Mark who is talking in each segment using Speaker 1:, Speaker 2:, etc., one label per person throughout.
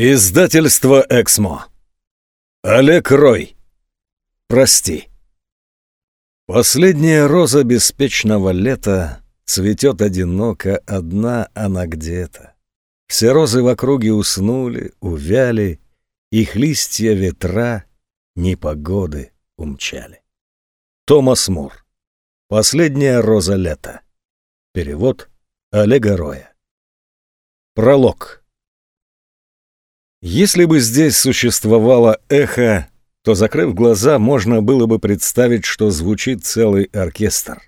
Speaker 1: Издательство «Эксмо». Олег Рой. Прости. Последняя роза беспечного лета цветет одиноко, одна она где-то. Все розы в округе уснули, увяли, их листья ветра непогоды умчали. Томас Мур. Последняя роза лета. Перевод Олега Роя. Пролог. Если бы здесь существовало эхо, то, закрыв глаза, можно было бы представить, что звучит целый оркестр.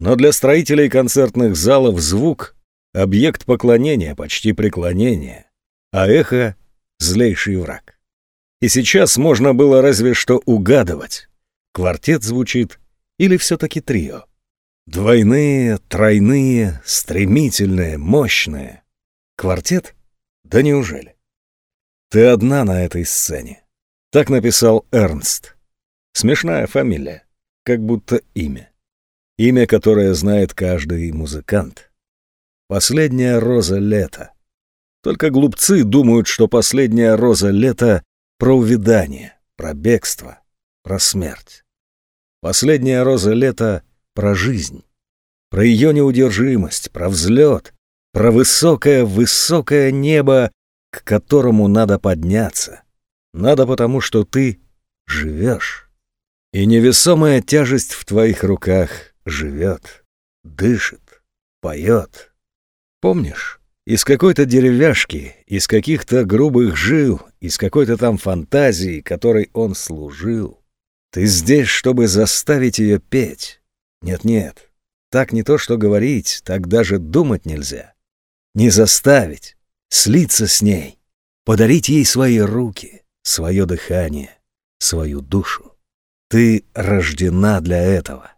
Speaker 1: Но для строителей концертных залов звук — объект поклонения, почти преклонения, а эхо — злейший враг. И сейчас можно было разве что угадывать, квартет звучит или все-таки трио. Двойные, тройные, стремительные, мощные. Квартет? Да неужели? Ты одна на этой сцене. Так написал Эрнст. Смешная фамилия, как будто имя. Имя, которое знает каждый музыкант. Последняя роза лета. Только глупцы думают, что последняя роза лета про увядание, про бегство, про смерть. Последняя роза лета про жизнь, про ее неудержимость, про взлет, про высокое-высокое небо к которому надо подняться. Надо потому, что ты живешь. И невесомая тяжесть в твоих руках живет, дышит, поет. Помнишь, из какой-то деревяшки, из каких-то грубых жил, из какой-то там фантазии, которой он служил. Ты здесь, чтобы заставить ее петь. Нет-нет, так не то что говорить, так даже думать нельзя. Не заставить, слиться с ней, подарить ей свои руки, свое дыхание, свою душу. Ты рождена для этого.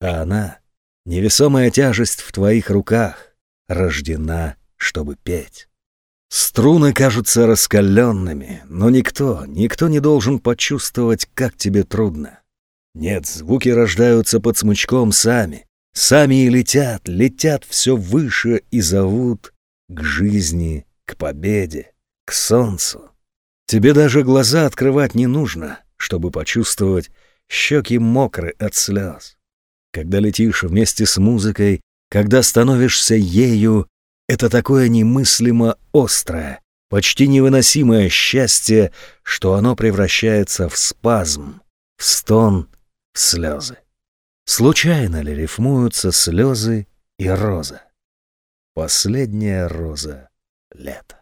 Speaker 1: А она, невесомая тяжесть в твоих руках, рождена, чтобы петь. Струны кажутся раскаленными, но никто, никто не должен почувствовать, как тебе трудно. Нет, звуки рождаются под смычком сами, сами и летят, летят все выше и зовут к жизни, к победе, к солнцу. Тебе даже глаза открывать не нужно, чтобы почувствовать щеки мокры от слез. Когда летишь вместе с музыкой, когда становишься ею, это такое немыслимо острое, почти невыносимое счастье, что оно превращается в спазм, в стон, в слезы. Случайно ли рифмуются слезы и роза? Последняя роза лета.